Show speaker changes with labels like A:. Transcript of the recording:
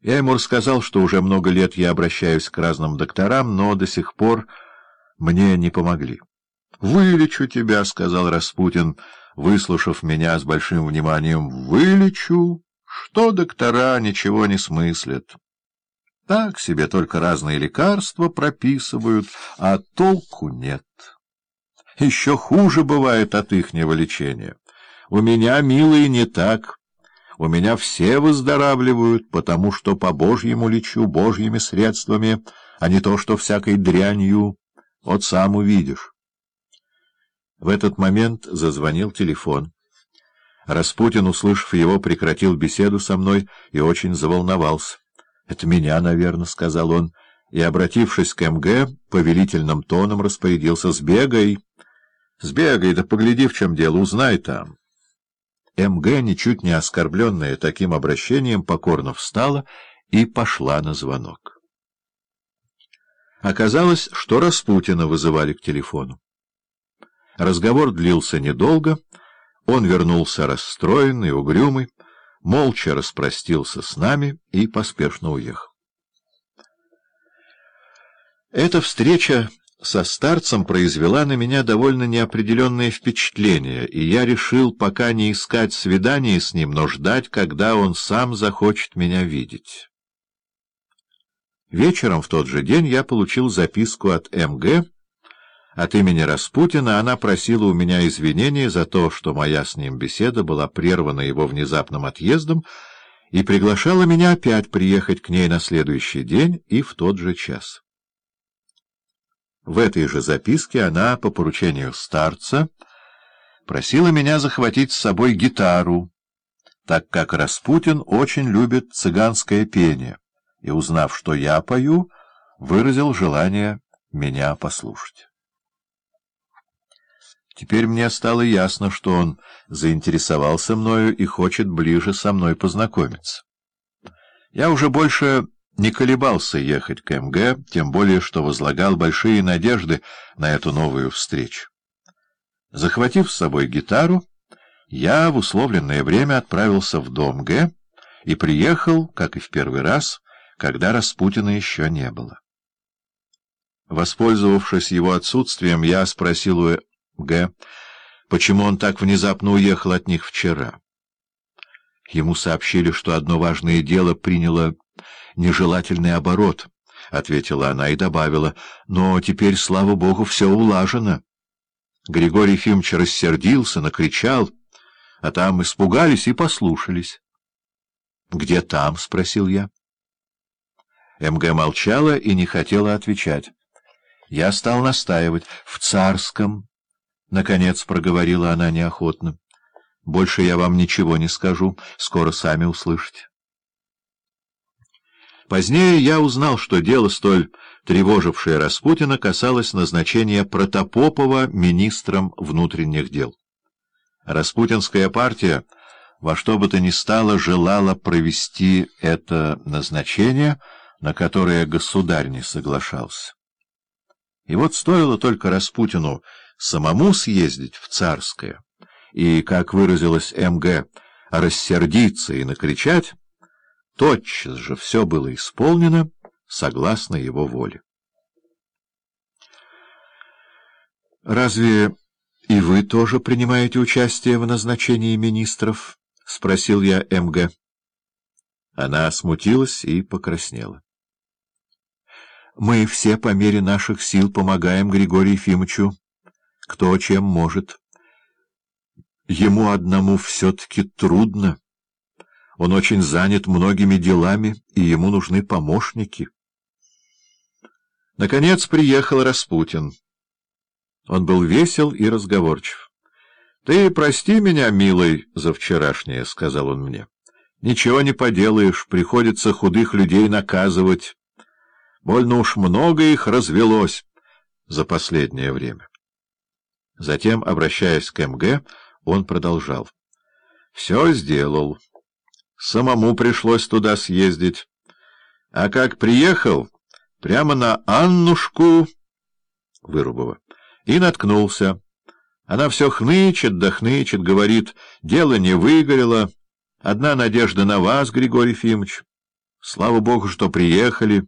A: Я ему рассказал, что уже много лет я обращаюсь к разным докторам, но до сих пор мне не помогли. — Вылечу тебя, — сказал Распутин, выслушав меня с большим вниманием. — Вылечу. Что доктора ничего не смыслят. Так себе только разные лекарства прописывают, а толку нет. Еще хуже бывает от ихнего лечения. У меня, милый, не так. У меня все выздоравливают, потому что по Божьему лечу, Божьими средствами, а не то, что всякой дрянью. Вот сам увидишь. В этот момент зазвонил телефон. Распутин, услышав его, прекратил беседу со мной и очень заволновался. — Это меня, наверное, — сказал он, и, обратившись к МГ, повелительным тоном распорядился. — Сбегай! Сбегай, да погляди, в чем дело, узнай там. М.Г., ничуть не оскорбленная таким обращением, покорно встала и пошла на звонок. Оказалось, что Распутина вызывали к телефону. Разговор длился недолго, он вернулся расстроенный, угрюмый, молча распростился с нами и поспешно уехал. Эта встреча со старцем произвела на меня довольно неопределенное впечатление, и я решил пока не искать свидания с ним, но ждать, когда он сам захочет меня видеть. Вечером в тот же день я получил записку от М.Г. От имени Распутина она просила у меня извинения за то, что моя с ним беседа была прервана его внезапным отъездом, и приглашала меня опять приехать к ней на следующий день и в тот же час. В этой же записке она, по поручению старца, просила меня захватить с собой гитару, так как Распутин очень любит цыганское пение, и, узнав, что я пою, выразил желание меня послушать. Теперь мне стало ясно, что он заинтересовался мною и хочет ближе со мной познакомиться. Я уже больше не колебался ехать к МГ, тем более что возлагал большие надежды на эту новую встречу. Захватив с собой гитару, я в условленное время отправился в дом Г и приехал, как и в первый раз, когда Распутина еще не было. Воспользовавшись его отсутствием, я спросил у Г, почему он так внезапно уехал от них вчера. Ему сообщили, что одно важное дело приняло нежелательный оборот, — ответила она и добавила, — но теперь, слава богу, все улажено. Григорий Ефимович рассердился, накричал, а там испугались и послушались. — Где там? — спросил я. МГ молчала и не хотела отвечать. Я стал настаивать. — В Царском, — наконец проговорила она неохотно. — Больше я вам ничего не скажу, скоро сами услышите. Позднее я узнал, что дело, столь тревожившее Распутина, касалось назначения Протопопова министром внутренних дел. Распутинская партия во что бы то ни стало желала провести это назначение, на которое государь не соглашался. И вот стоило только Распутину самому съездить в Царское и, как выразилась МГ, рассердиться и накричать, Тотчас же все было исполнено согласно его воле. «Разве и вы тоже принимаете участие в назначении министров?» — спросил я МГ. Она смутилась и покраснела. «Мы все по мере наших сил помогаем Григорию Ефимовичу, кто чем может. Ему одному все-таки трудно». Он очень занят многими делами, и ему нужны помощники. Наконец приехал Распутин. Он был весел и разговорчив. — Ты прости меня, милый, за вчерашнее, — сказал он мне. — Ничего не поделаешь, приходится худых людей наказывать. Больно уж много их развелось за последнее время. Затем, обращаясь к МГ, он продолжал. — Все сделал. Самому пришлось туда съездить. А как приехал, прямо на Аннушку Вырубова, и наткнулся. Она все хнычет да хнычет, говорит, дело не выгорело. Одна надежда на вас, Григорий Ефимович. Слава богу, что приехали.